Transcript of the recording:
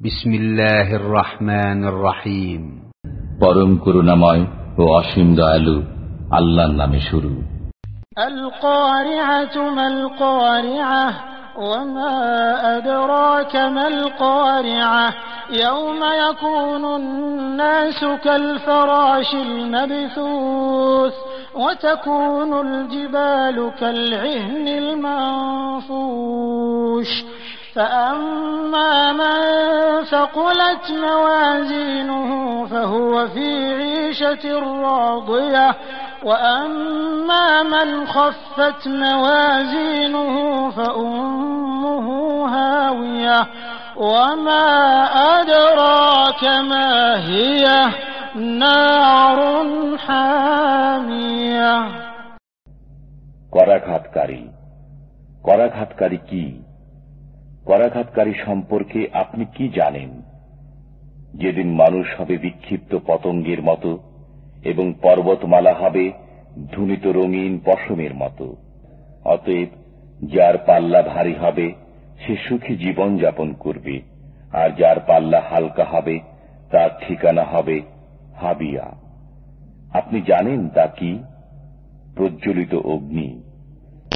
بسم الله الرحمن الرحيم পরম করুণাময় ও অসীম দয়ালু আল্লাহর নামে শুরু القارعة ما القارعة وما أدراك ما القارعة يوم يكون الناس كالفراش المبثوث وتكون الجبال كالعهن المنفوش فأما من ثقلت موازينه فهو في عيشة راضية وأما من خفت موازينه فأمه هاوية وما أدراك ما هي نار حامية করাঘাতকারী করাঘাতকারী কি করাঘাতকারী সম্পর্কে আপনি কি জানেন? যেদিন মানুষ হবে বিক্ষিপ্ত পতঙ্গের মতো এবং পর্বতমালা হবে ধুনিত রঙিন পশমের মতো, অতএব যার পাল্লা ভারী হবে, সে সুখী জীবন যাপন করবে, আর যার পাল্লা হালকা হবে, তার ঠিকানা হবে হাবিয়া। আপনি জানেন তা কি? প্রজ্বলিত অগ্নি।